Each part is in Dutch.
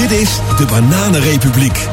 Dit is de Bananenrepubliek.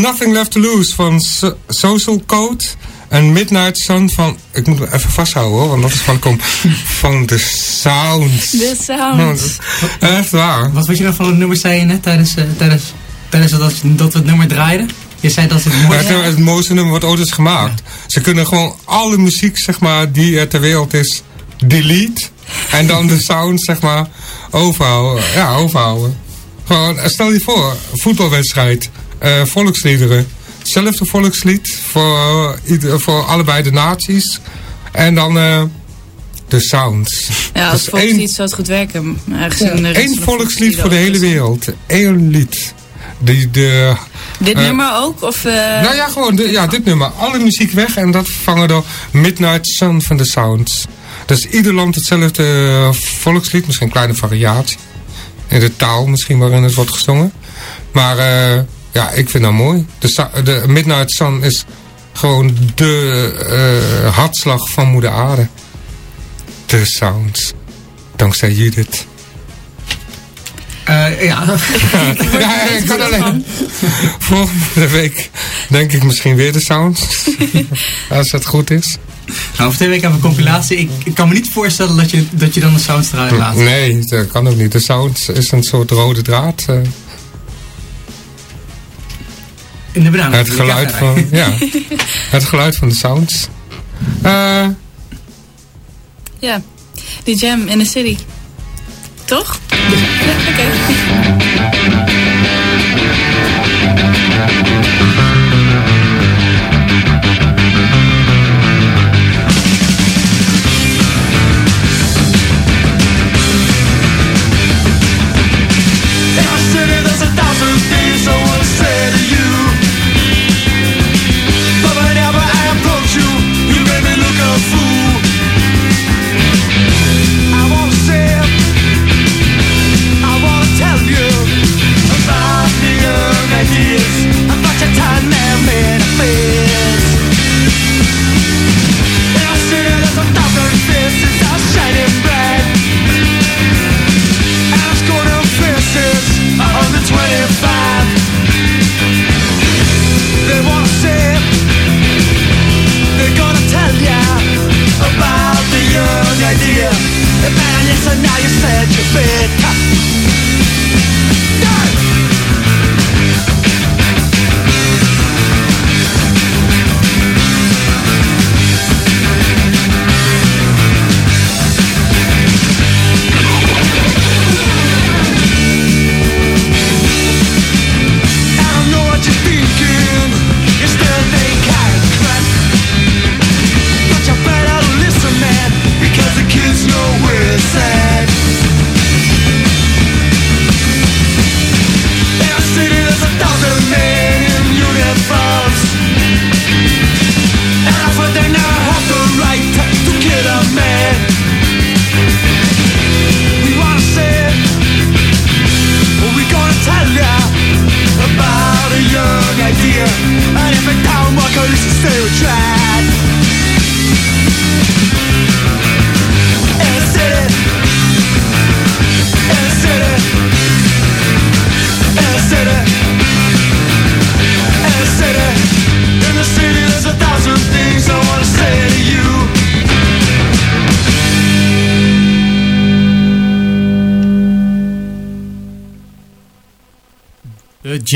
Nothing Left to Lose van So- Social Code. En Midnight Sun van... Ik moet me even vasthouden hoor, want dat is van, kom, van de Sounds. De sound. Echt waar. Wat weet je nog van het nummer zei je net tijdens, eh, tijdens, tijdens dat, dat we het nummer draaiden? Je zei dat het Ja, mooi het, was. het mooiste nummer wat ooit is gemaakt. Ze kunnen gewoon alle muziek, zeg maar, die er ter wereld is, delete. En dan de sound, zeg maar, overhouden. Ja, overhouden. Gewoon, eh, stel je voor, voetbalwedstrijd, volksliederen. Hetzelfde volkslied voor, eh, ieder- voor allebei de naties. En dan eh, de sounds. Ja, als Dus volkslied één- zou het goed werken. Eén volkslied voor de hele wereld. Eén lied. Die, de. Dit Eh, nummer ook? Of, eh, nou ja, gewoon de- ja, dit nummer. Alle muziek weg en dat vervangen door Midnight Sun van de Sounds. Dus ieder land hetzelfde eh, volkslied, misschien een kleine variatie. In de taal misschien waarin het wordt gezongen. Maar eh, ja, ik vind dat mooi. De, de Midnight Sun is gewoon de eh, hartslag van moeder aarde. De Sounds. Dankzij Judith. Eh, ja, Ja, ik kan alleen. Volgende week denk ik misschien weer de Sounds. Als het goed is. nou, over twee weken hebben we een compilatie. Ik, ik kan me niet voorstellen dat je, dat je dan de sounds eruit laat. Nee, dat kan ook niet. De sound is een soort rode draad. eh, In de banaan. het geluid van, ja, het geluid van de sounds. Eh, Ja, die jam in the city. Toch? Ja, oké. In yeah About the young idea. And man, yes, and now you said you're fit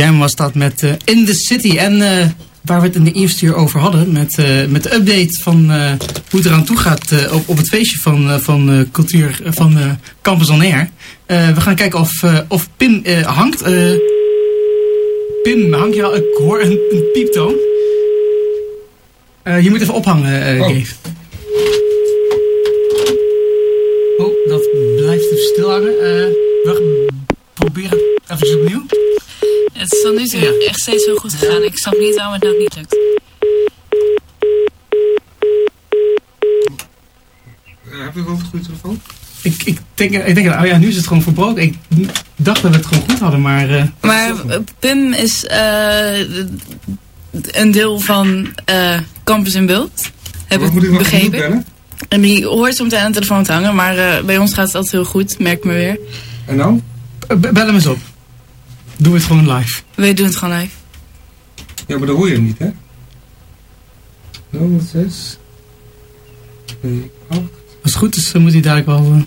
jam was dat met eh, In the City. En eh, waar we het in de eerste uur over hadden. Met, eh, met de update van hoe het eraan toe gaat op, op het feestje van, van cultuur van Campus On Air. We gaan kijken of, of Pim hangt. Pim, hangt je al? Ik hoor een, een pieptoon. Je moet even ophangen, Oh. Dave. Oh, dat blijft even stil hangen. We proberen even opnieuw. Het is tot nu toe echt steeds zo goed gegaan. Ik snap niet waarom het nou niet lukt. heb je wel een goede telefoon? Ik, ik, denk, ik denk, oh ja, nu is het gewoon verbroken. Ik dacht dat we het gewoon goed hadden, maar... eh, Maar eh, Pim is eh, een deel van eh, Campus in Beeld. Heb Wat ik nog begrepen. bellen? En die hoort soms aan de telefoon te hangen. Maar eh, bij ons gaat het altijd heel goed, merk me weer. En dan? b- bel hem eens op. Doe het gewoon live. We doen het gewoon live. Ja, maar dat hoor je niet, hè? 06 28 Als het goed is, dan moet hij daar wel... eh,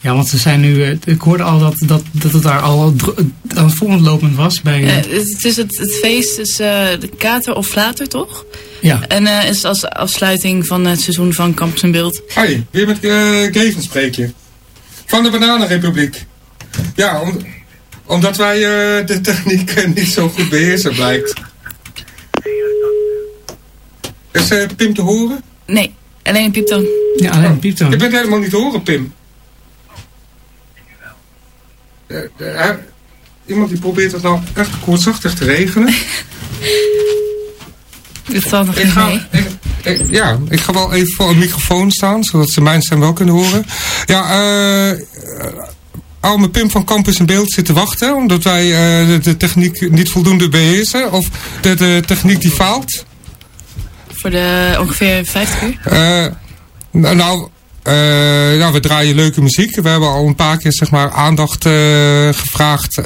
Ja, want ze zijn nu... eh, Ik hoorde al dat, dat, dat het daar al eh, aan het voorlopend was bij... eh, Eh, het, is het, het feest is eh, de Kater of Flater, toch? Ja. En eh, is als afsluiting van het seizoen van Campus in Beeld. Hoi, weer met uh, Geven spreek je. Van de Bananenrepubliek. Ja, om, omdat wij eh, de techniek eh, niet zo goed beheersen, blijkt. Is eh, Pim te horen? Nee, alleen een pieptoon. ja, alleen een pieptoon. Je bent helemaal niet te horen, Pim. Eh, eh, eh, iemand die probeert het nou echt koortsachtig te regelen. Het valt nog Ik ga, ik, ik- ja, ik ga wel even voor een microfoon staan, zodat ze mijn stem wel kunnen horen. Ja, eh Alme Pim van Campus in Beeld zit te wachten, omdat wij eh, de, techniek niet voldoende beheersen. Of de, de techniek die faalt. Voor de ongeveer 50 uur. Eh, nou, eh, nou, we draaien leuke muziek. We hebben al een paar keer zeg maar, aandacht gevraagd.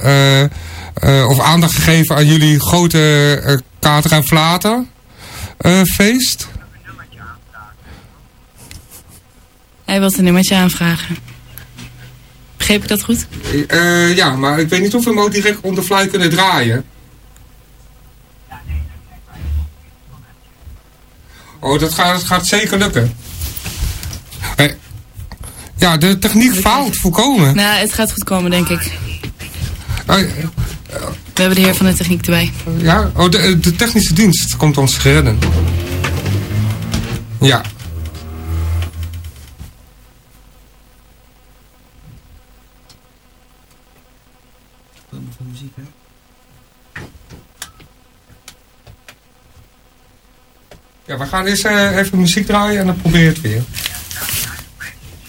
of aandacht gegeven aan jullie grote Kater en Flater eh, feest. Hij wil een nummertje aanvragen. Begreep ik dat goed? Eh, ja, maar ik weet niet of we hem ook direct on the fly kunnen draaien. Oh, dat gaat, dat gaat zeker lukken. Eh, ja, de techniek faalt volkomen. Nou, het gaat goed komen, denk ik. We hebben de heer van de techniek erbij. ja, oh, de, technische dienst komt ons redden. Ja. Ja, we gaan eens eh, even muziek draaien en dan probeer je het weer.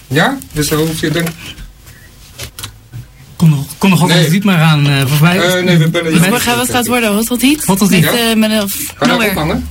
Ja? Dus dan hoef je... Dan... Kom nog, kom nog altijd Nee. niet maar aan eh, voorbij. Eh, nee, we bellen je. wat gaat worden? Wat tot niet? Wat tot Met, niet? eh, met een Kan ophangen?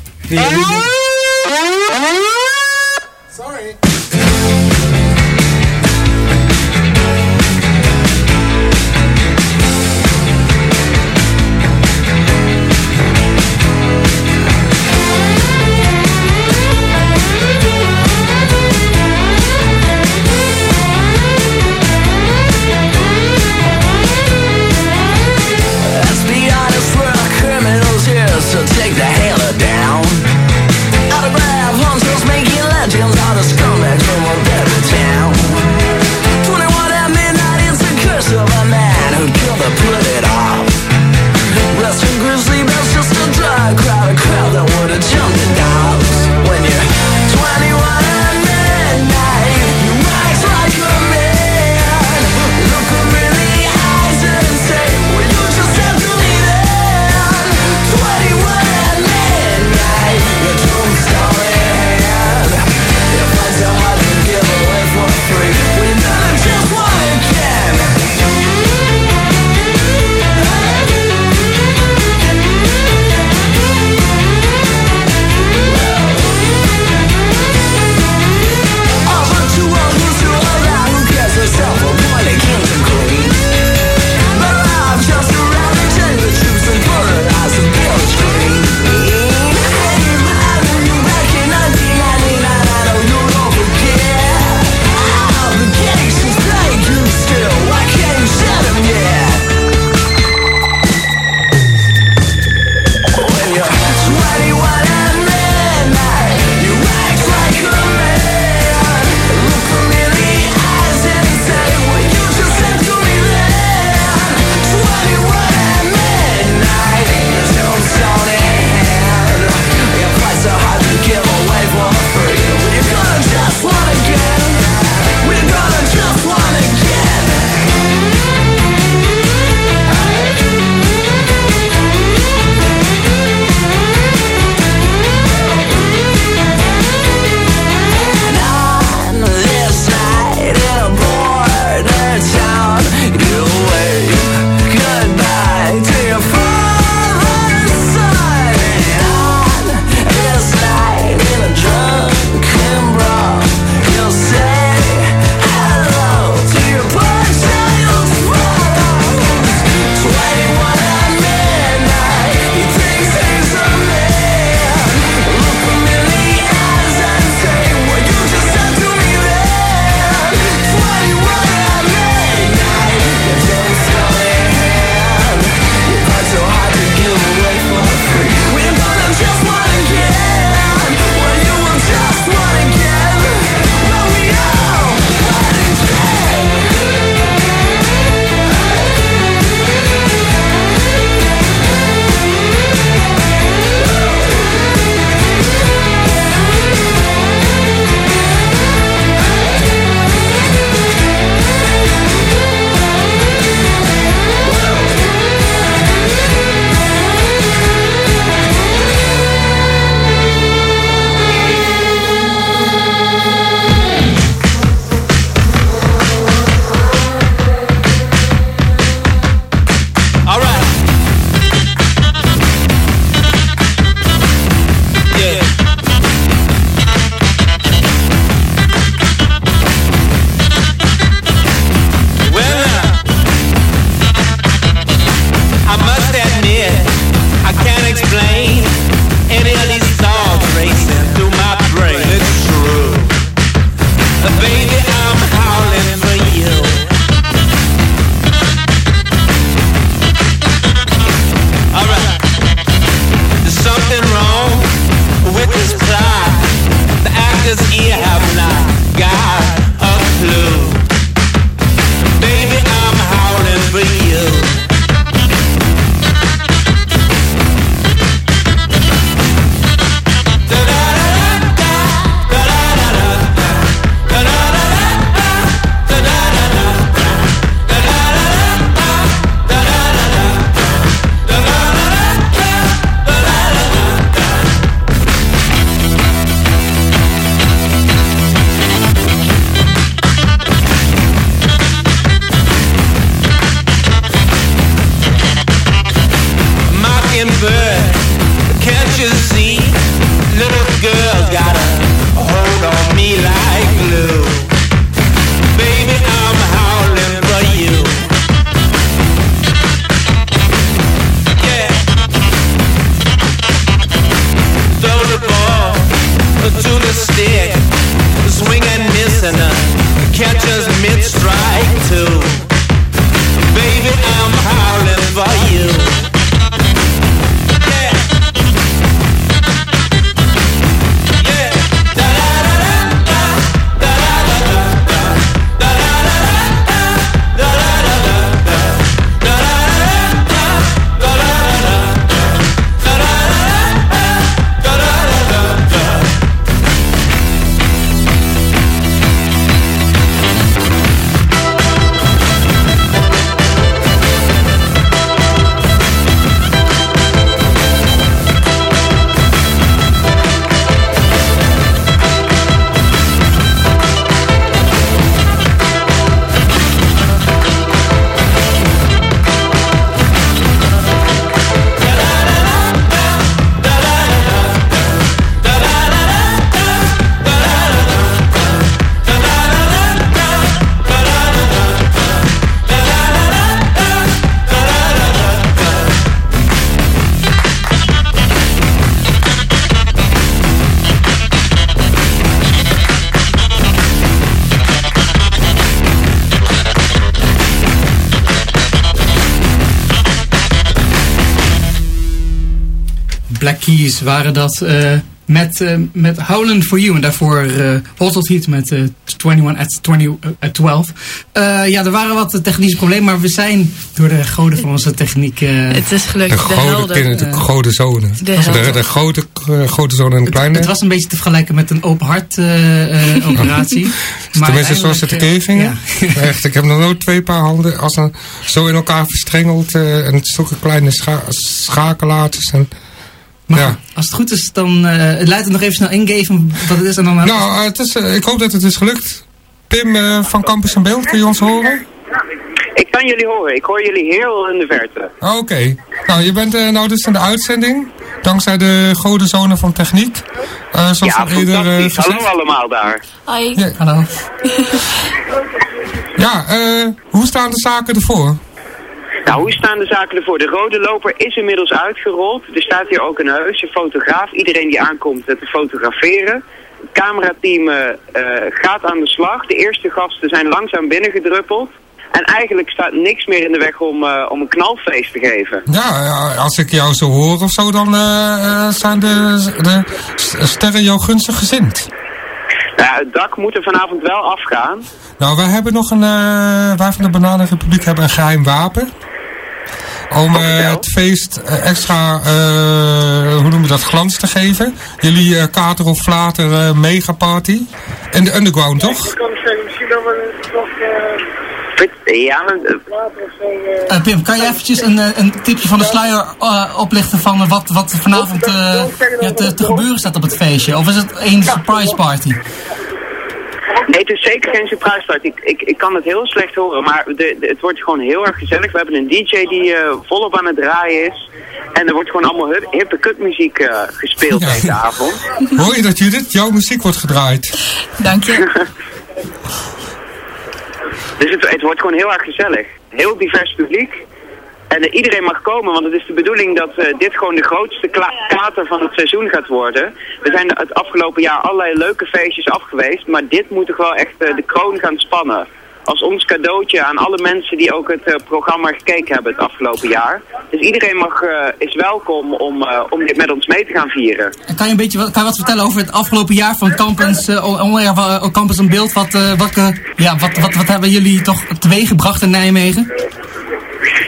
Waren dat eh, met, eh, met Howlin' For You. En daarvoor eh Hottled Heat met eh 21 at, 20, eh, at 12. Eh, ja, er waren wat technische problemen, maar we zijn door de goden van onze techniek... eh, Het is gelukt. De De, grote helden. kinderen, de grote zonen. De De, de, grote, grote zonen en de kleine. het was een beetje te vergelijken met een open hart eh, eh, operatie. Tenminste, zoals het gingen. ja. Echt, ik heb nog nooit twee paar handen als een, zo in elkaar verstrengeld. eh, en zulke kleine scha schakelaartjes. En, Maar Ja. als het goed is, dan eh laat het nog even snel ingeven wat het is. En dan nou, eh, het is, eh, ik hoop dat het is gelukt. Pim eh, van Campus en Beeld, kun je ons horen? Ik kan jullie horen. Ik hoor jullie heel in de verte. Oké. Nou, je bent nou dus in de uitzending. Dankzij de goden zonen van techniek. Eh, zoals Ja, eerder. Hallo allemaal daar. Hoi. Ja, Hallo. ja eh, hoe staan de zaken ervoor? Nou, hoe staan de zaken ervoor? De rode loper is inmiddels uitgerold. Er staat hier ook een heuse fotograaf. Iedereen die aankomt eh, te fotograferen. Het camerateam eh, eh, gaat aan de slag. De eerste gasten zijn langzaam binnengedruppeld. En eigenlijk staat niks meer in de weg om, om een knalfeest te geven. Ja, als ik jou zo hoor of zo, dan zijn de, de sterren jou gunstig gezind. Nou, het dak moet er vanavond wel afgaan. Nou, wij hebben nog een, wij van de Bananenrepubliek hebben een geheim wapen. Om eh, het feest eh, extra, eh, hoe noem je dat, glans te geven. Jullie eh, Kater of Flater megaparty. In de underground, toch? kan misschien dat we toch Ja, eh. Eh, Pim, kan je eventjes een, een tipje van de sluier oplichten van wat, wat vanavond eh, ja, te, te gebeuren staat op het feestje? Of is het een surprise party? Nee, het is zeker geen surprise. Ik, ik, ik kan het heel slecht horen, maar de, de- het wordt gewoon heel erg gezellig. We hebben een DJ die eh, volop aan het draaien is. En er wordt gewoon allemaal hip- hippe kutmuziek eh, gespeeld Ja. deze avond. Hoor je dat, Judith? Jouw muziek wordt gedraaid. Dank je. Dus het, het wordt gewoon heel erg gezellig. Heel divers publiek. En eh, iedereen mag komen, want het is de bedoeling dat eh, dit gewoon de grootste kater van het seizoen gaat worden. We zijn het afgelopen jaar allerlei leuke feestjes af geweest, maar dit moet toch wel echt eh, de kroon gaan spannen. Als ons cadeautje aan alle mensen die ook het eh, programma gekeken hebben het afgelopen jaar. Dus iedereen mag, eh, is welkom om, eh, om dit met ons mee te gaan vieren. En Kan je, een beetje, wat- kan je wat vertellen over het afgelopen jaar van Campus, van Campus en Beeld? Wat, welke, ja, wat, wat, wat hebben jullie toch teweeggebracht in Nijmegen?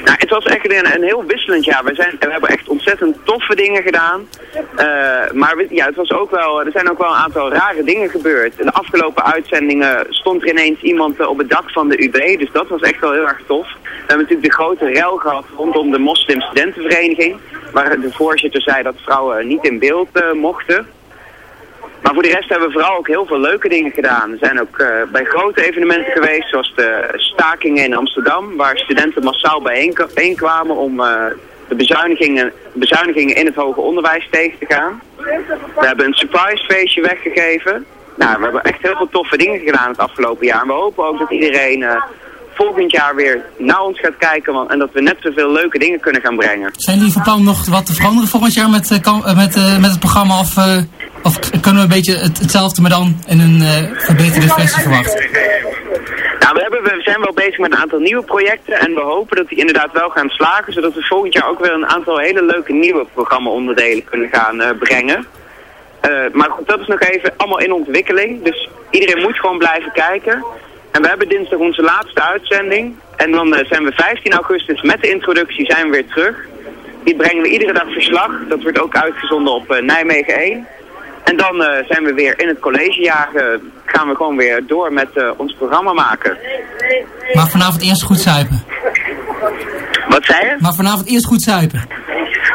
Nou, het was echt een, een heel wisselend jaar. We, zijn, we hebben echt ontzettend toffe dingen gedaan. Maar we- ja, het was ook wel, er zijn ook wel een aantal rare dingen gebeurd. In de afgelopen uitzendingen stond er ineens iemand op het dak van de UB. Dus dat was echt wel heel erg tof. We hebben natuurlijk de grote rel gehad rondom de moslim-studentenvereniging. Waar de voorzitter zei dat vrouwen niet in beeld eh, mochten. Maar voor de rest hebben we vooral ook heel veel leuke dingen gedaan. We zijn ook eh, bij grote evenementen geweest, zoals de stakingen in Amsterdam, waar studenten massaal bijeen- bijeenkwamen om eh, de bezuinigingen, bezuinigingen in het hoger onderwijs tegen te gaan. We hebben een surprise feestje weggegeven. Nou, we hebben echt heel veel toffe dingen gedaan het afgelopen jaar. En we hopen ook dat iedereen eh, volgend jaar weer naar ons gaat kijken want, en dat we net zoveel leuke dingen kunnen gaan brengen. Zijn jullie van plan nog wat te veranderen volgend jaar met, eh, eh, met, met het programma? Of, of kunnen we een beetje het, hetzelfde, maar dan in een verbeterde versie verwachten? hebben, we zijn wel bezig met een aantal nieuwe projecten en we hopen dat die inderdaad wel gaan slagen, zodat we volgend jaar ook weer een aantal hele leuke nieuwe programma-onderdelen kunnen gaan brengen. Eh, maar goed, dat is nog even allemaal in ontwikkeling, dus iedereen moet gewoon blijven kijken. En we hebben dinsdag onze laatste uitzending en dan eh, zijn we 15 augustus met de introductie zijn we weer terug. Die brengen we iedere dag verslag, dat wordt ook uitgezonden op eh, Nijmegen 1. En dan zijn we weer in het collegejaar, gaan we gewoon weer door met ons programma maken. Maar vanavond eerst goed zuipen. Wat zei je? Maar vanavond eerst goed zuipen.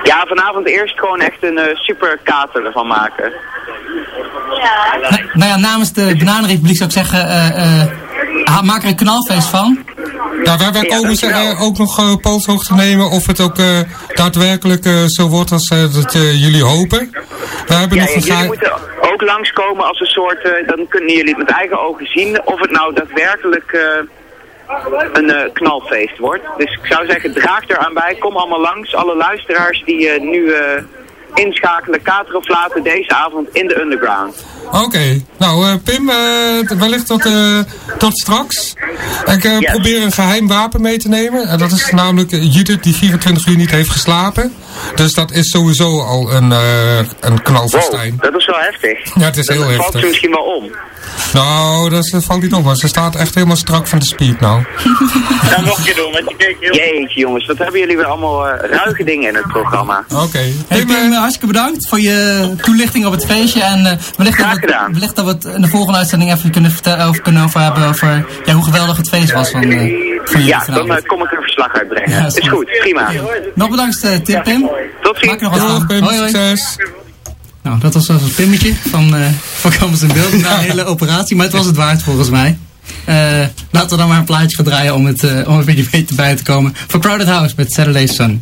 Ja, vanavond eerst gewoon echt een eh, super kater ervan maken. Nou, nou ja, namens de Bananenrepubliek zou ik zeggen, eh, eh, maak er een knalfeest van. Ja, wij, wij Ja, komen ze ook nog uh, polshoog te nemen of het ook eh, daadwerkelijk eh, zo wordt als dat eh, jullie hopen. We hebben Ja, nog een jullie moeten ook langskomen als een soort, eh, dan kunnen jullie het met eigen ogen zien of het nou daadwerkelijk eh, een eh, knalfeest wordt. Dus ik zou zeggen, draag er aan bij, kom allemaal langs. Alle luisteraars die eh, nu eh, inschakelen, kater of later deze avond in de underground. Oké, nou eh, Pim, eh, wellicht tot, eh, tot straks. Ik eh, probeer een geheim wapen mee te nemen. En dat is namelijk Judith die 24 uur niet heeft geslapen. Dus dat is sowieso al een, eh een. Wow, dat is wel heftig. Ja, het is heel dat valt heftig. ze misschien wel om. Nou, dat is- valt niet op, maar ze staat echt helemaal strak van de speed nou. Ga nog een keer doen, want je keek heel... Jeetje jongens, wat hebben jullie weer allemaal eh, ruige dingen in het programma. Oké. Hey Pim, hartstikke bedankt voor je toelichting op het feestje. En eh, wellicht, dat Graag gedaan. wellicht dat we het in de volgende uitzending even kunnen, vertellen, over, kunnen over hebben over ja, hoe geweldig het feest was van, eh, van jullie Ja, dan eh, kom ik een verslag uitbrengen. Ja, is is goed, prima. Nog bedankt eh, Tim, Pim. Tot ziens. Maak nog wat Doeg van. Pim, Hoi, hoi. succes. Nou, dat was dus een pimmetje van, eh van Campus in Beeld. Na een hele operatie, maar het was het waard volgens mij. Eh, laten we dan maar een plaatje gaan draaien om, het, om een beetje beter bij te komen. Voor Crowded House met Saturday Sun.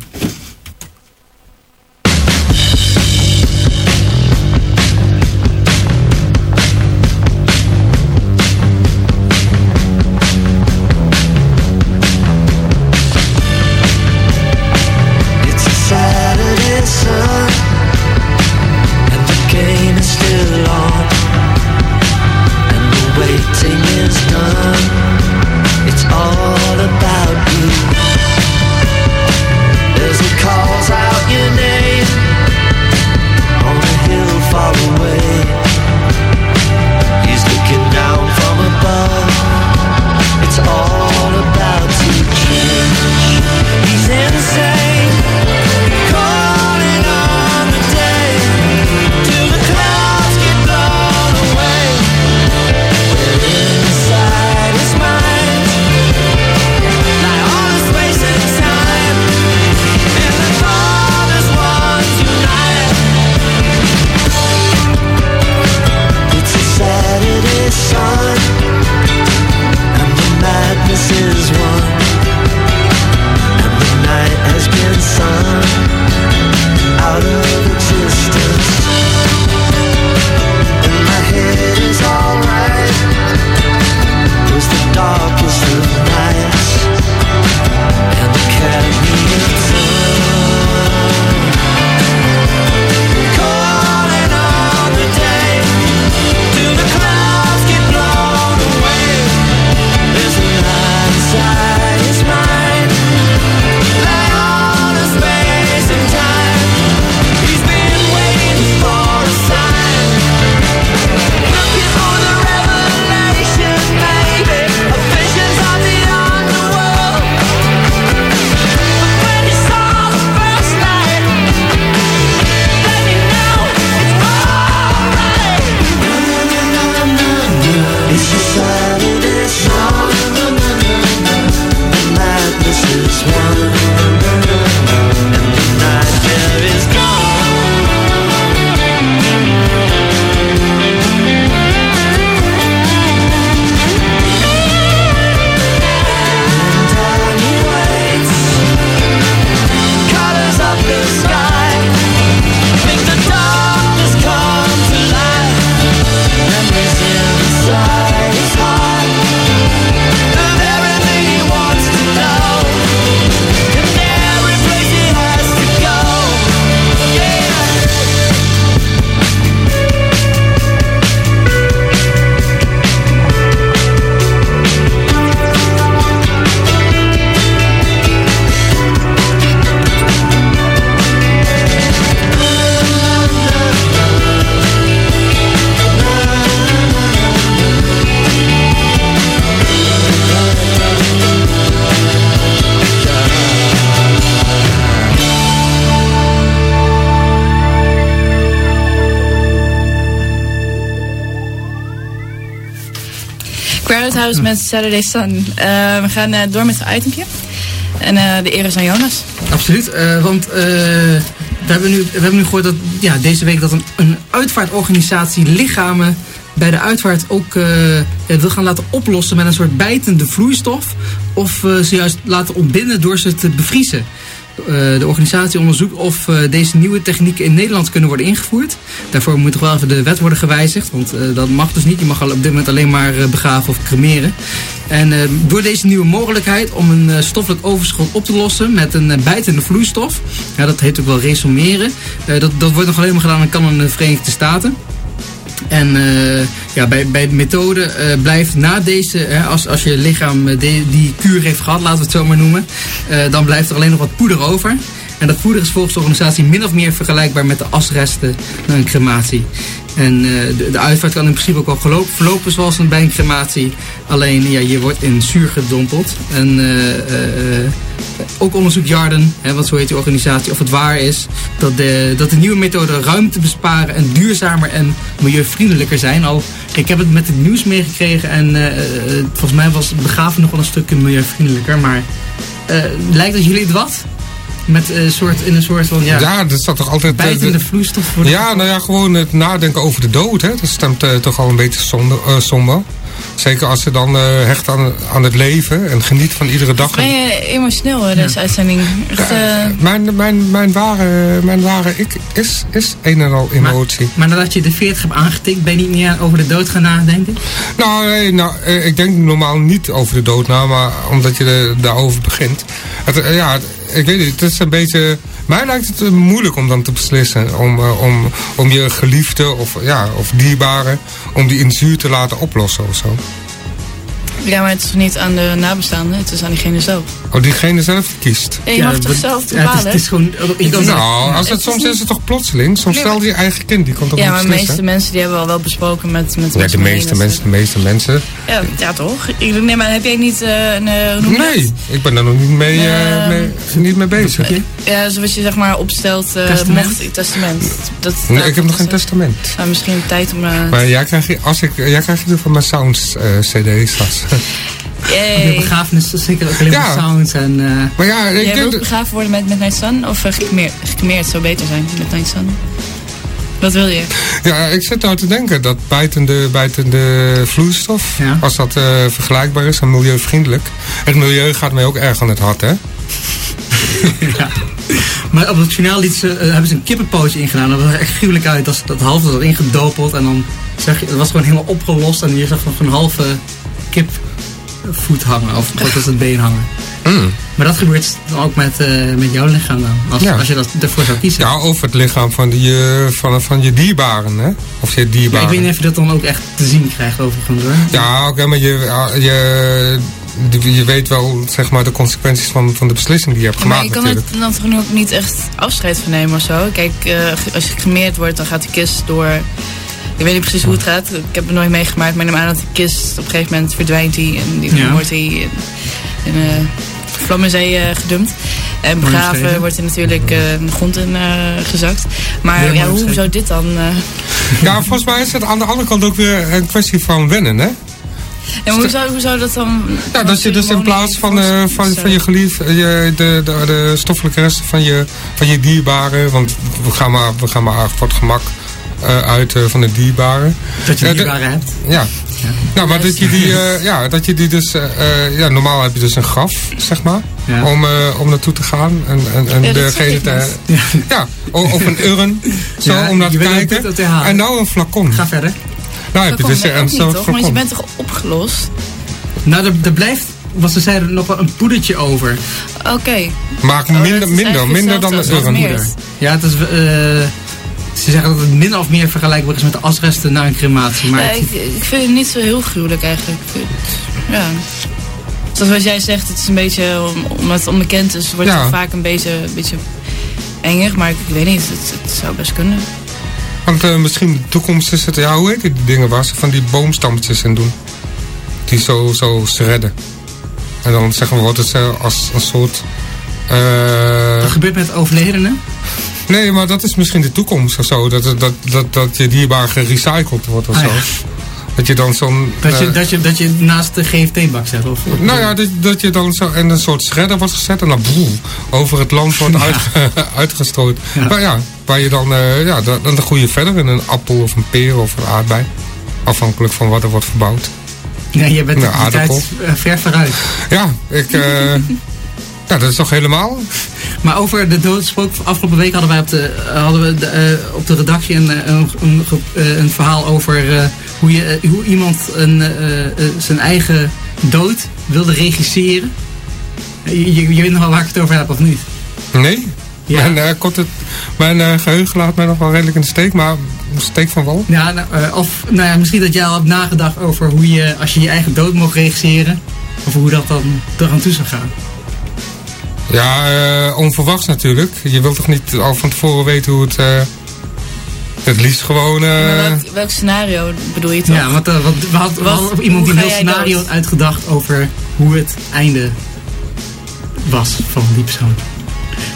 Met Saturday Sun. Eh, we gaan eh, door met het itempje. En eh, de eer is aan Jonas. Absoluut, want we, hebben nu, we hebben nu gehoord dat ja, deze week dat een, een uitvaartorganisatie lichamen bij de uitvaart ook eh, wil gaan laten oplossen met een soort bijtende vloeistof. Of ze juist laten ontbinden door ze te bevriezen. De organisatie onderzoekt of deze nieuwe technieken in Nederland kunnen worden ingevoerd. Daarvoor moet toch wel even de wet worden gewijzigd, want eh, dat mag dus niet. Je mag op dit moment alleen maar eh, begraven of cremeren. En eh, door deze nieuwe mogelijkheid om een stoffelijk overschot op te lossen met een bijtende vloeistof, ja, dat heet ook wel resumeren, dat, dat wordt nog alleen maar gedaan in Canada en de Verenigde Staten. En ja, bij, bij de methode blijft na deze, hè, als, als je lichaam die kuur heeft gehad, laten we het zo maar noemen, dan blijft er alleen nog wat poeder over. En dat poeder is de organisatie min of meer vergelijkbaar met de asresten na een crematie. En eh, de, de uitvaart kan in principe ook al verlopen zoals een bij een crematie. Alleen ja, je wordt in zuur gedompeld. En eh, eh, ook onderzoekt Jarden, hè, want zo heet die organisatie, of het waar is dat de, dat de nieuwe methoden ruimte besparen en duurzamer en milieuvriendelijker zijn. Al, ik heb het met het nieuws meegekregen en volgens mij was begraven nog wel een stukje milieuvriendelijker. Maar lijkt dat jullie het wat? Met een soort, in een soort van ja, Ja, dat staat toch altijd... eh, bijtende de- vloeistof voor de ja, nou ja, gewoon het nadenken over de dood. Hè? Dat stemt eh, toch al een beetje somber. eh, somber. Zeker als je dan eh, hecht aan, aan het leven en geniet van iedere dag. Ben je emotioneel eh, deze uitzending? Echt, eh, Mijn, mijn, mijn, ware, mijn ware ik is, is een en al emotie. Maar nadat je de 40 hebt aangetikt, ben je niet meer over de dood gaan nadenken? Nou, nee, nou eh, ik denk normaal niet over de dood na, maar omdat je er, daarover begint. Het, ja, ik weet niet, het is een beetje... Mij lijkt het eh, moeilijk om dan te beslissen. Om, eh, om, om je geliefde of, ja, of dierbare, om die in zuur te laten oplossen of zo. Ja, maar het is niet aan de nabestaanden, het is aan diegene zelf. Of diegene zelf kiest. Ja, je mag toch zelf ja, het, is, bepalen? het is gewoon... Je kan Nou, als het het is soms niet- is het toch plotseling. Soms stel je eigen kind, die kan toch ja, maar de meeste mensen die hebben al wel besproken met, met Ja, de meeste mensen, de meeste mensen. Ja, ja, toch? Ik, nee, maar heb jij niet eh, een... eh? Nee, ik ben daar nog niet mee, eh, Ehm, mee, niet mee bezig. Ja, zoals je zeg maar opstelt... eh Testament? Mocht, testament. Dat, Nee, ik heb nog geen testament. Nou, misschien tijd om... Maar jij krijgt, je- als ik, jij krijgt je van mijn sounds eh, cd straks. De begrafenis is zeker ook alleen Ja. maar sounds en... eh, maar ja, ik Jij wilt dat- begraven worden met Midnight Sun? Of uh, gecremeerd? Gecremeerd zou beter zijn, Midnight Sun. Wat wil je? Ja, ik zit nou te denken dat bijtende, bijtende vloeistof, Ja. als dat eh, vergelijkbaar is en milieuvriendelijk. Het milieu gaat mij ook erg aan het hart, hè? Maar op het journaal liet ze, eh, hebben ze een kippenpootje ingedaan. Dat was er echt gruwelijk uit. Dat, dat halve was ingedopeld en dan zag je, het was gewoon helemaal opgelost. En je zag nog een halve kipvoet hangen. Of wat was het been hangen. Mm. Maar dat gebeurt dan ook met, eh, met jouw lichaam dan. Als, Ja. als je dat ervoor zou kiezen. Ja, of het lichaam van, die, eh, van, van je dierbaren, hè? Of je Ja, dierbaren. ik weet niet of je dat dan ook echt te zien krijgt overigens hoor. Ja, oké, maar je, je, je weet wel, zeg maar, de consequenties van, van de beslissing die je hebt Ja, maar gemaakt je kan natuurlijk. er dan toch nu ook niet echt afscheid van nemen of zo? Kijk, eh, als je gecremeerd wordt, dan gaat de kist door... Ik weet niet precies hoe het gaat. Ik heb het nooit meegemaakt. Maar ik neem aan dat de kist op een gegeven moment verdwijnt die. En die Ja. wordt die in, in eh, vlam in zee eh, gedumpt. En begraven wordt er natuurlijk eh, de grond in gezakt. Maar ja, hoe zou dit dan... Ja, volgens mij is het aan de andere kant ook weer een kwestie van wennen, hè? maar hoe, zou, hoe zou dat dan... Ja, dat je dus in plaats van, van, van je geliefd, eh, je, de, de, de stoffelijke resten van je, van je dierbaren, want we gaan maar, we gaan maar voor het gemak uit eh, van de dierbaren. Dat je Ja, die de- waren hebt. Ja. Nou, maar dat je die, eh, ja, dat je die dus, eh, eh, ja, normaal heb je dus een graf, zeg maar, Ja. om, eh, om naartoe te gaan en, en, en Ja, degene te, ja, o- of een urn, zo, Ja, om naar te kijken. En nou een flacon. Ga verder. Nou heb je dus een soort toch? Want je flacon. bent toch opgelost? Nou, er, er blijft, wat ze zeiden, nog wel een poedertje over. Oké. Maar Oh, minder, minder, minder dan als urn. Ja, het is, eh, ze zeggen dat het min of meer vergelijkbaar is met de asresten na een crematie. Maar Ja, het- ik, ik vind het niet zo heel gruwelijk eigenlijk. Het- ja. Zoals wat jij zegt, het is een beetje, om- omdat het onbekend is, wordt Ja. het vaak een beetje, een beetje enger. Maar ik, ik weet niet, het, het zou best kunnen. Want eh, misschien de toekomst is het, ja, hoe heet die dingen waar ze van die boomstammetjes in doen? Die zo, zo shredden. En dan zeggen we wat het als een soort. eh, wat gebeurt met overledenen? Nee, maar dat is misschien de toekomst of zo. Dat, dat, dat, dat je dierbaar gerecycled wordt of Ah, zo. ja. Dat je dan zo'n... Dat je, eh, dat je, dat je naast de GFT-bak zet? Of, Nou ja, dat, dat je dan zo in een soort shredder wordt gezet en dan boem, over het land wordt uitge- uitgestrooid. Ja. Maar ja, waar je dan, eh, ja, dan, dan groei je verder in een appel of een peer of een aardbei. Afhankelijk van wat er wordt verbouwd. Ja, je bent Nou, de tijd ver vooruit. Ja, ik... eh, ja, dat is toch helemaal? Maar over de dood gesproken, afgelopen week hadden wij op de, hadden we de, eh, op de redactie een, eh, een, een, eh, een verhaal over hoe, je, hoe iemand een, zijn eigen dood wilde regisseren. Je, je, je weet nog wel waar ik het over heb, of niet? Nee. Ja. Mijn, eh, korte, mijn eh, geheugen laat mij nog wel redelijk in de steek, maar een steek van wal. Ja, nou, of nou ja, misschien dat jij al hebt nagedacht over hoe je, als je je eigen dood mocht regisseren, of hoe dat dan eraan toe zou gaan. Ja, eh, onverwachts natuurlijk. Je wilt toch niet al van tevoren weten hoe het... eh, het liefst gewoon... eh, Maar welk, welk scenario bedoel je toch? Ja, want, we hadden, iemand die een heel scenario had uitgedacht over hoe het einde was van die persoon.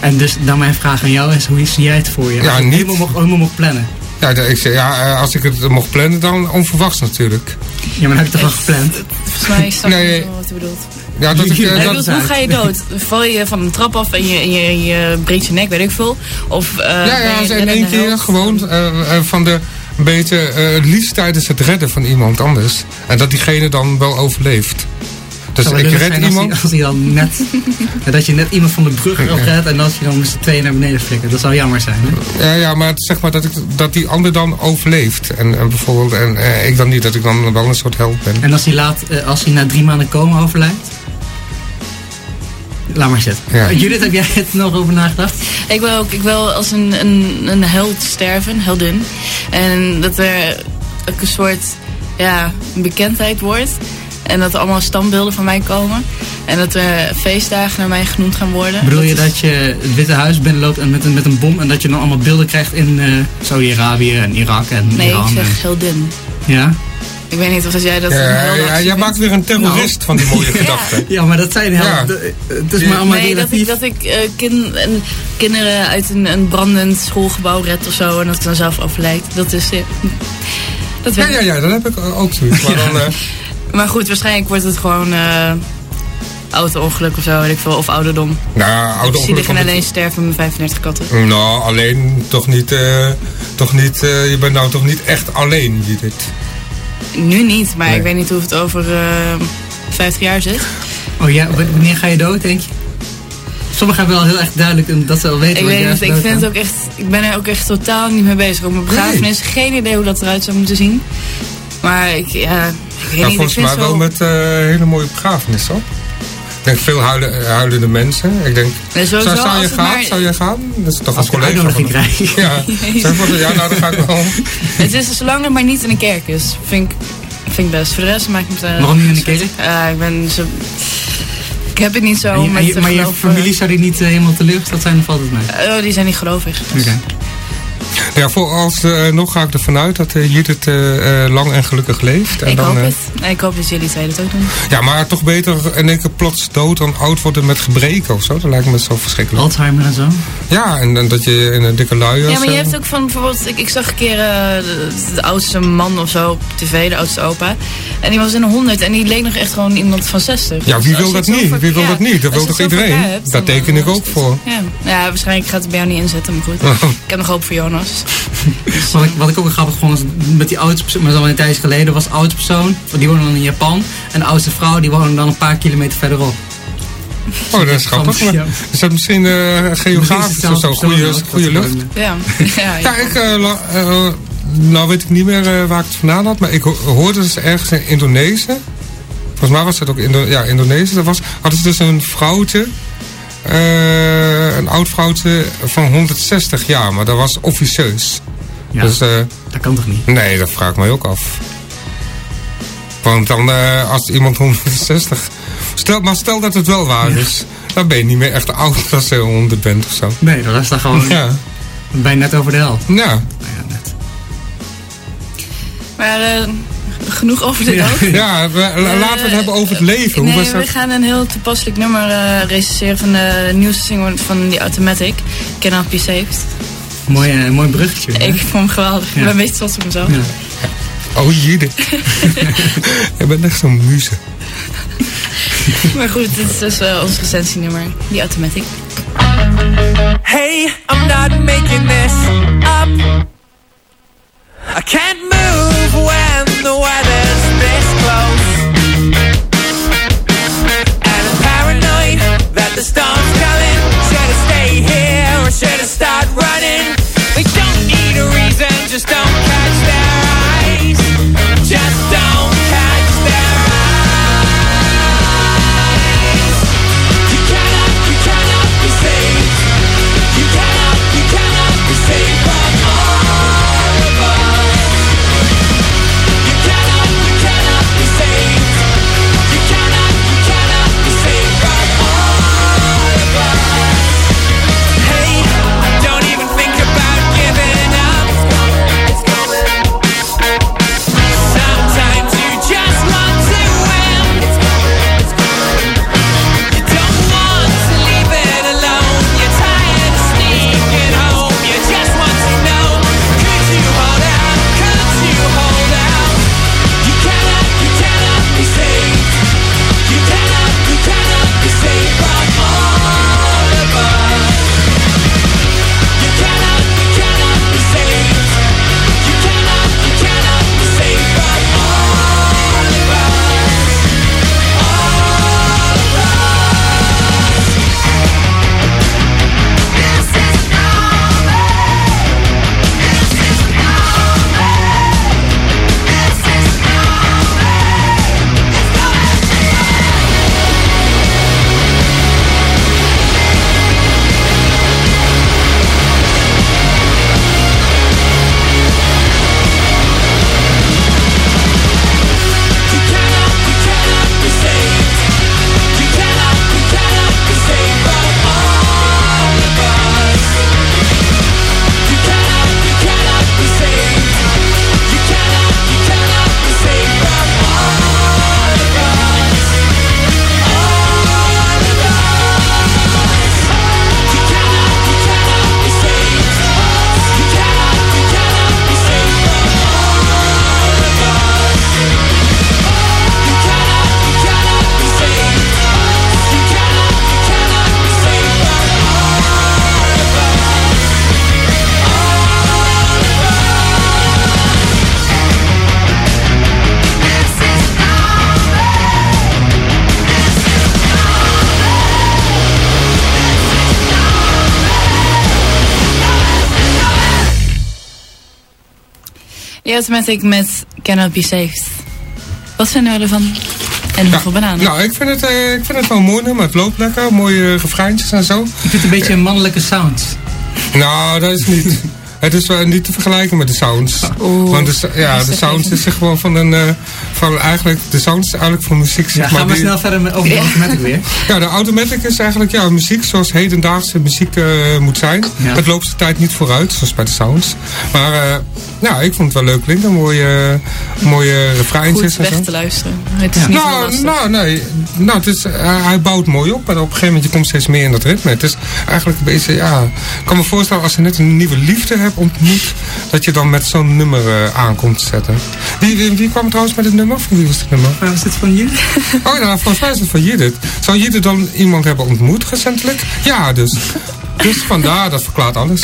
En dus dan mijn vraag aan jou is, hoe zie jij het voor je? Ja, Als je het niet- helemaal mocht, helemaal mocht plannen. ja, de- ik zeg, ja, als ik het mocht plannen, dan onverwachts natuurlijk. Ja, maar dan heb je toch al gepland? Volgens mij ik nee. wel wat je bedoelt. Ja, dat ik, eh, Ja, hoe ga je dood? Val je van een trap af en je, je, je breekt je nek, weet ik veel? Of, eh, ja, ja, als in één keer gewoon eh, van de een beetje eh, het liefst tijdens het redden van iemand anders. En dat diegene dan wel overleeft. Dus Zou ik red iemand. Als hij, als hij dan net, ja, dat je net iemand van de brug af redt en dat je dan met z'n tweeën naar beneden flikkert. Dat zou jammer zijn. Hè? Ja, ja, maar het- zeg maar dat, ik, dat die ander dan overleeft. En, en bijvoorbeeld, en eh, ik dan niet, dat ik dan wel een soort held ben. En als hij, laat, eh, als hij na drie maanden komen overlijdt? Laat maar zitten. Ja. Eh, Judith, heb jij het nog over nagedacht? Ik wil ook ik wil als een, een, een held sterven, een heldin. En dat er ook een soort ja, een bekendheid wordt. En dat er allemaal standbeelden van mij komen. En dat er feestdagen naar mij genoemd gaan worden. Bedoel je is- dat je het Witte Huis binnenloopt en met een, met een bom en dat je dan allemaal beelden krijgt in eh Saudi-Arabië en Irak en Nee, Iran? ik zeg en- heldin. ja? Ik weet niet of als jij dat Ja, ja, jij maakt weer een terrorist van die mooie gedachten. ja, maar dat zijn heel. Het is maar allemaal Nee, dat ik, dat ik eh, kin, en kinderen uit een, een brandend schoolgebouw red of zo. En dat ik dan zelf overlijd. Dat is... dat Ja, ja, ja, dat heb ik ook zoiets. Maar dan, eh, Maar goed, waarschijnlijk wordt het gewoon eh auto-ongeluk of zo, weet ik veel. Of ouderdom. nou, oude Ik zie ongeluk liggen van alleen sterven met 35 katten. Nou, alleen toch niet, eh, toch niet, eh, je bent nou toch niet echt alleen, Judith. Nu niet, maar Nee. ik weet niet hoe het over eh 50 jaar zit. Oh ja, wanneer ga je dood, denk je? Sommigen hebben wel heel erg duidelijk dat ze al weten Ik wat weet je niet, ik vind het ook echt... Ik ben er ook echt totaal niet mee bezig. Op mijn begrafenis, geen idee hoe dat eruit zou moeten zien. Maar ik, ja... Ik weet Nou, niet, ik volgens vind mij het wel met eh, hele mooie begrafenis, hoor. Ik denk veel huilen, huilende mensen. Ik denk, Nee, zou, je gaan? maar- zou je gaan? Dat is toch Als een ik een collega van krijg. Ja, zeg ja, nou dan ga ik wel. Het is zolang het maar niet in een kerk is, vind ik, vind ik best. Voor de rest maak ik me... eh, Waarom niet in de kerk? Ja, ik ben zo... Ik heb het niet zo je- met maar je familie zou die niet eh, helemaal teleurgesteld zijn, of valt het mee? Oh, die zijn niet gelovig. Oké. Ja, voor als eh, nog ga ik ervan uit dat uh, Judith eh, lang en gelukkig leeft. En ik dan, hoop het. Nee, ik hoop dat jullie twee dat ook doen. Ja, maar toch beter in één keer plots dood dan oud worden met gebreken of zo. Dat lijkt me zo verschrikkelijk. Alzheimer en zo. Ja, en, en dat je in een dikke luier... Ja, maar je zo- hebt ook van bijvoorbeeld, ik, ik zag een keer eh, de, de oudste man of zo op tv, de oudste opa. En die was in de 100 en die leek nog echt gewoon iemand van 60. Ja, wie Dus wil dat niet? voor- Wie wil dat niet? Dat wil toch iedereen? hebt, Daar teken ik ook voor. Ja. ja, waarschijnlijk gaat het bij jou niet inzetten, maar goed. ik heb nog hoop voor Jonas. Wat ik, wat ik ook wel grappig vond, is met die oudste persoon, maar dat was al een tijdje geleden, was de oudste persoon, die woonde dan in Japan. En de oudste vrouw, die woonde dan een paar kilometer verderop. Oh, dat is grappig. Ja. is dat misschien eh geografisch of zo? Goede, goede lucht? Ja, ja, Ja, ik, eh, eh, nou weet ik niet meer eh, waar ik het vandaan had, maar ik ho- hoorde dus ergens in Indonesië. Volgens mij was het ook Indo ja, Indonesië. Dat was, hadden ze dus een vrouwtje, eh, een oud vrouwtje van 160 jaar, maar dat was officieus. Ja, Dus eh, dat kan toch niet? nee, dat vraag ik mij ook af. Want dan, eh, als iemand 160. Stel, maar stel dat het wel waar is, dan ben je niet meer echt oud als je 100 bent of zo. Nee, dat is dan gewoon Ja, bijna net over de helft. ja. Nou ja, net. Maar eh, genoeg over de Ja. dood. Ja, we- la- laten we het hebben over het leven. Hoe Nee, was we gaan een heel toepasselijk nummer eh recenseren van de nieuwste single van die Automatic. Cannot Be Saved. Mooi, eh, mooi bruggetje. hè? Ik vond hem geweldig. Ja. Ik ben een beetje trots op mezelf. Ja. Oh, Jide. Je bent echt zo'n muze. Maar goed, dit is dus wel ons recentienummer. Die Automatic. Hey, I'm not making this up. I can't move when the weather's this close. Die Automatic met Cannot Be Saved. Wat vinden we ervan? En hoeveel bananen? Nou, ik vind, het, eh, ik vind het wel mooi nummer. Het loopt lekker. Mooie refreintjes en zo. Ik vind het een beetje een mannelijke sound. Nou, dat is niet. Het is wel niet te vergelijken met de sounds. Oeh, Want de, ja, de sounds is gewoon van een. eh, van eigenlijk, de sounds is eigenlijk van muziek. Zeg Ja, maar, gaan we die- snel verder met, over de Ja. automatic weer. Ja, de automatic is eigenlijk ja, muziek zoals hedendaagse muziek eh, moet zijn. Ja. Het loopt de tijd niet vooruit, zoals bij de sounds. Maar eh, ja, ik vond het wel leuk klinken. Mooie, mooie refreintjes Goed en zo. weg te luisteren. Het is niet Nou, lastig. nou, nee. Nou, het is, eh, hij bouwt mooi op. En op een gegeven moment je komt steeds meer in dat ritme. Het is eigenlijk een beetje, ja... Ik kan me voorstellen als je net een nieuwe liefde hebt ontmoet... dat je dan met zo'n nummer eh, aankomt zetten. Wie, wie, wie kwam trouwens met het nummer? Van wie was het nummer? Waar was dit van jullie? Oh ja, volgens mij is het van Judith. Zou Judith dan iemand hebben ontmoet recentelijk? Ja, dus. Dus vandaar, dat verklaart alles.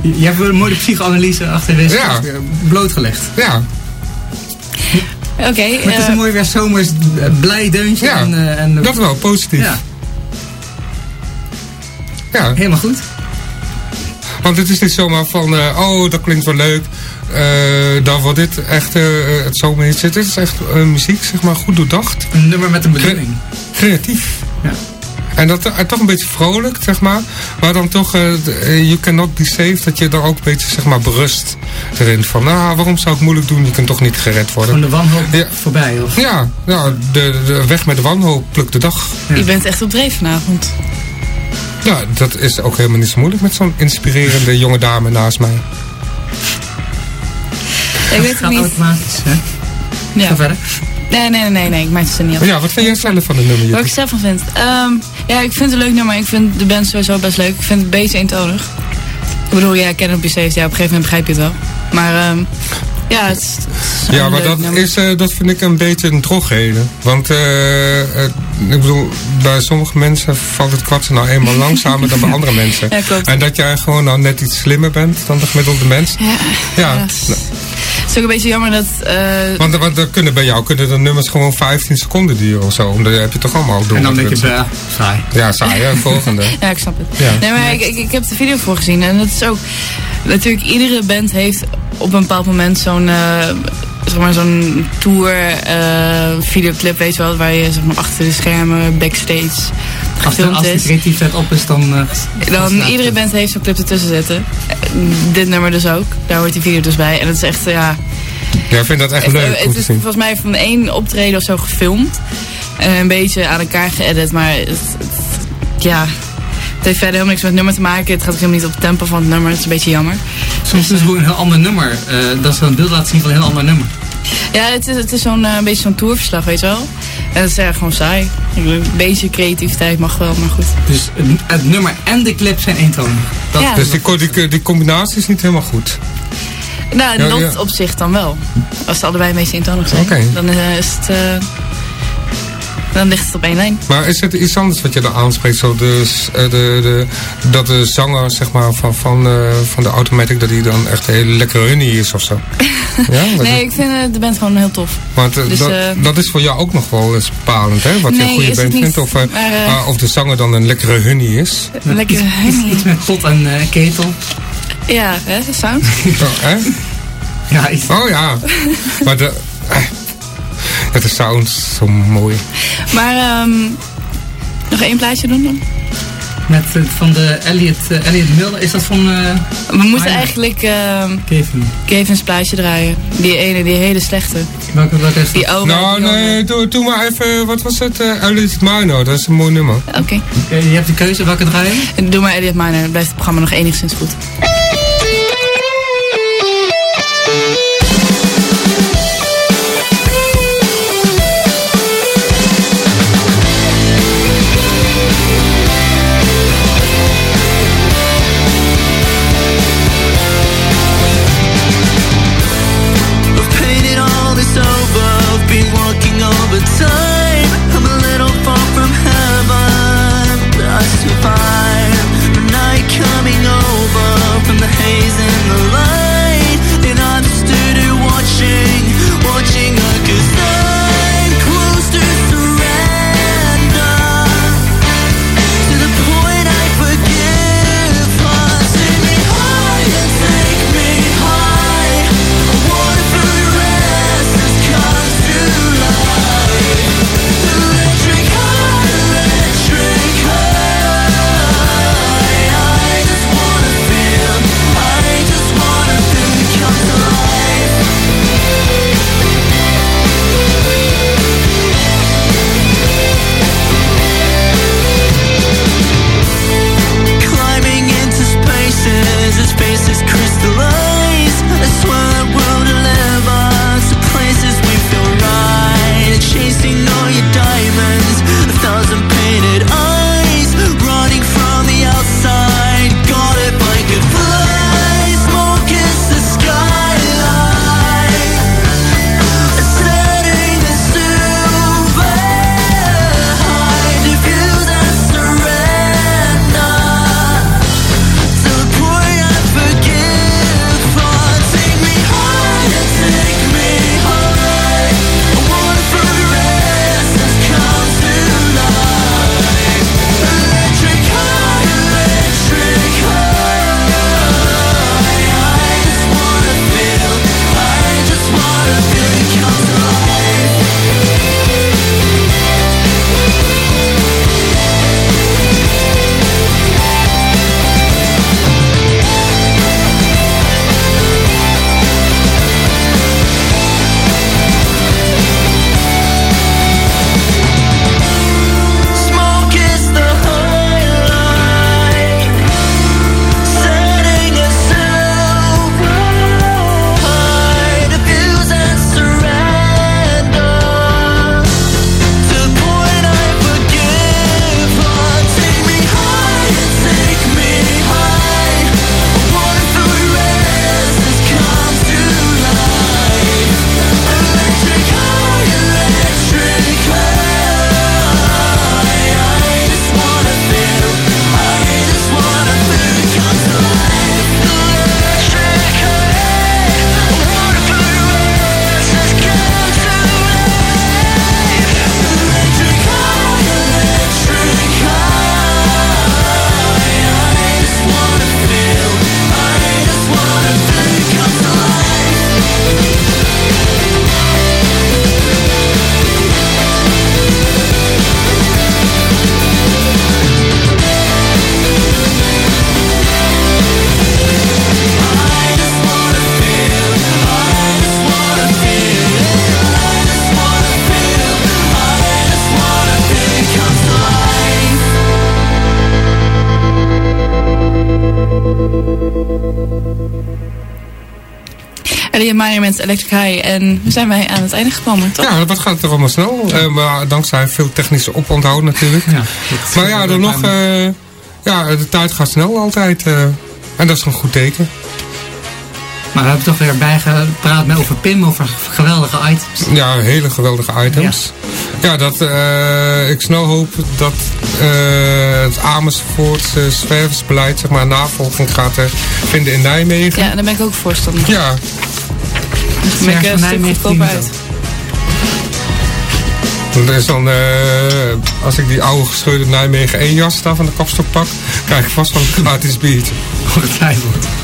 Je hebt een mooie psychoanalyse achter deze Ja. eh, blootgelegd. Ja, Oké, Maar het is eh, een mooi weer zomers blij deuntje. Ja, en, eh, en, dat wel, positief. Ja, Ja, helemaal goed. Want het is niet zomaar van, eh, oh, dat klinkt wel leuk. eh, dan wordt dit echt eh, het zomerhit. Dit is echt muziek, zeg maar, goed doordacht. Een nummer met een bedoeling. Creatief. Ja. En dat toch een beetje vrolijk, zeg maar. Maar dan toch, eh, eh, you cannot be saved. Dat je daar ook een beetje, zeg maar, berust erin. Van, nou, waarom zou ik moeilijk doen? Je kunt toch niet gered worden. Van de wanhoop Ja. voorbij. Of, Ja, nou, de, de weg met de wanhoop plukt de dag. je bent echt op dreef vanavond. Ja, dat is ook helemaal niet zo moeilijk met zo'n inspirerende jonge dame naast mij. Ik weet het niet. automatisch. Hè? Ja. Ga verder. Nee, nee, nee, nee, ik maak het er niet op. Ja, wat vind jij zelf van de nummer, Wat ik zelf van vind. Ehm, ja, ik vind het een leuk nummer. Ik vind de band sowieso best leuk. Ik vind het een beetje eentonig. Ik bedoel, ja, Cannot Be Saved. Ja, op een gegeven moment begrijp je het wel. Maar ehm, Ja, het is, het is Ja, maar dat, nummer. is, eh, dat vind ik een beetje een drogheden. Want eh, eh, ik bedoel, bij sommige mensen valt het kwartje nou eenmaal langzamer dan bij andere mensen. Ja, klopt. En dat jij gewoon nou net iets slimmer bent dan de gemiddelde mens. Ja, Ja, ja, het is- ook een beetje jammer dat... eh, Want, want er kunnen bij jou kunnen de nummers gewoon 15 seconden duren of zo. Omdat heb je toch allemaal door. En dan denk je, saai. Ja, saai hè, volgende. Ja, ik snap het. Ja. Nee, maar ik, ik, ik heb de video voor gezien. En dat is ook... Natuurlijk, iedere band heeft op een bepaald moment zo'n... eh, zeg maar zo'n tour eh, videoclip, weet je wel. Waar je zeg maar, achter de schermen, backstage Als, de, gefilmd als de is. creativiteit op is, dan... eh, Dan iedere band heeft zo'n clip ertussen zitten. Dit nummer dus ook. Daar hoort die video dus bij. En het is echt, ja... Ja, ik vind dat echt echt, leuk het is volgens mij van één optreden of zo gefilmd. En een beetje aan elkaar geëdit. Maar het, het- ja... Het heeft verder helemaal niks met het nummer te maken. Het gaat ook helemaal niet op het tempo van het nummer. Het is een beetje jammer. Soms is het gewoon een heel ander nummer. eh, dat ze een beeld laten zien van een heel ander nummer. Ja, het is, het is zo'n eh, een beetje zo'n tourverslag, weet je wel. En dat is ja, gewoon saai. Een beetje creativiteit mag wel, maar goed. Dus het, het nummer en de clip zijn eentonig. Dat, Ja. Dus die, die, die combinatie is niet helemaal goed. Nou, Ja, dat ja. op zich dan wel. Als ze allebei een beetje eentonig zijn, Oké. dan eh, is het... eh, dan ligt het op één lijn. Maar is het iets anders wat je daar aanspreekt? Zo eh, de, de, dat de zanger zeg maar, van, van, eh, van de Automatic, dat hij dan echt een hele lekkere honey is of zo? ja, dat Nee, ik vind eh, de band gewoon heel tof. want dus, dat, dat is voor jou ook nog wel eens bepalend, hè? Wat je een goede band vindt. Of, Maar, ah, of de zanger dan een lekkere honey is. Lekker. iets, iets met pot en eh, ketel. Ja, hè, de sound. Oh, hè? Ja, iets. oh ja. maar de, eh, ja, de sound zo mooi. Maar ehm, nog één plaatje doen dan? Met, eh, van de Elliot, eh, Elliot Milner. Is dat van eh We moeten Minor. eigenlijk ehm Kevin? Kevin's plaatje draaien. Die ene, die hele slechte. Welke, welke is dat? Die oma. nou, die nee, doe, doe maar even, wat was het? Uh, Elliot Mino, dat is een mooi nummer. Oké. Oké, je hebt de keuze. Welke draaien? Doe maar Elliot Miner. Dan blijft het programma nog enigszins goed. Met Electric High. En we zijn wij aan het einde gekomen, toch? Ja, wat gaat er allemaal snel. Eh, maar dankzij veel technische oponthoud natuurlijk. Ja, Maar ja, dan nog... eh, ja, de tijd gaat snel altijd. eh, en dat is een goed teken. Maar we hebben toch weer bijgepraat met over Pim, over geweldige items. Ja, hele geweldige items. Ja, dat eh, ik snel hoop dat eh, het Amersfoortse zwerversbeleid zeg maar, navolging gaat vinden in Nijmegen. Ja, daar ben ik ook voorstander. Ja, Zwerg een van stuk Nijmegen uit. er is dan, eh, als ik die oude gescheurde Nijmegen 1 jas daar van de kapstok pak, krijg ik vast wel een gratis biertje. Ongetwijfeld.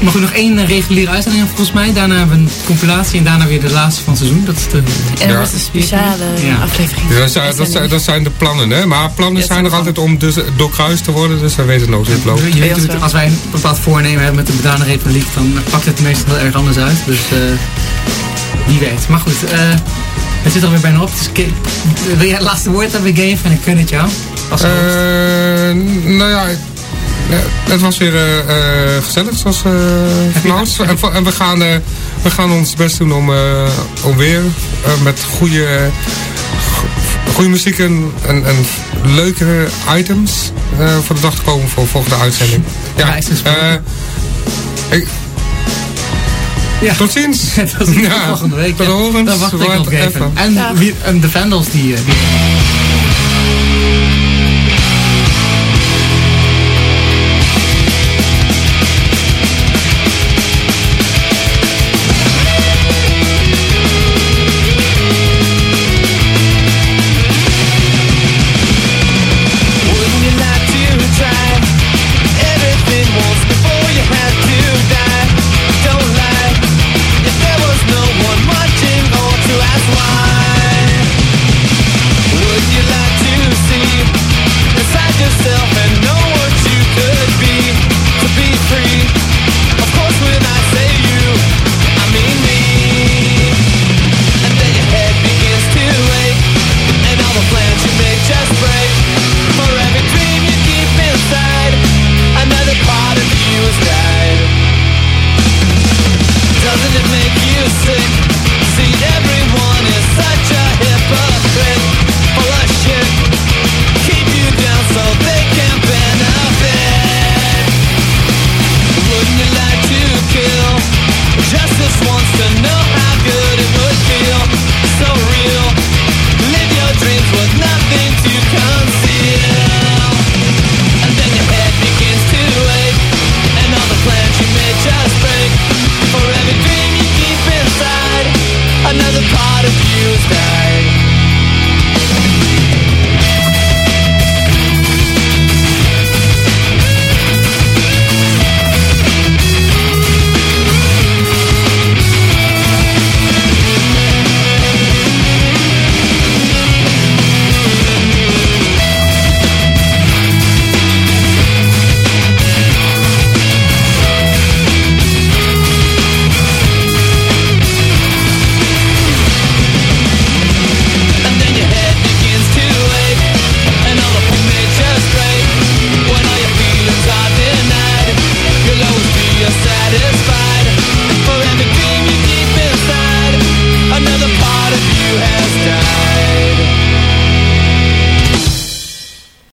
Mag er nog één eh, reguliere uitzending hebben, volgens mij. Daarna hebben we een compilatie en daarna weer de laatste van het seizoen. Dat is de... En dat wordt een speciale Ja. aflevering. Ja, dat, zijn, dat, zijn, dat zijn de plannen, hè? Maar plannen Ja, zijn er altijd om dus doorkruist te worden, dus we weten nooit hoe het loopt. Je weet hoe het- als wij een bepaald voornemen hebben met de Bedane Republiek, dan pakt het meestal heel erg anders uit. Dus eh, wie weet. Maar goed, eh, het zit alweer bijna op. Dus wil jij het laatste woord hebben, Gabe? En ik kun het jou. Als. Eh, nou ja, het was weer eh, eh, gezellig zoals uh, vanouds. En, en we, gaan, eh, we gaan ons best doen om, eh, om weer eh, met goede, go- goede muziek en, en, en leuke items eh, voor de dag te komen voor de volgende uitzending. Ja, eh, ik- Ja. tot ziens. Is Ja, volgende week. tot ja. horens. Dan wacht ik nog even. even. En, Dag. wie, en de Vandals die... eh, die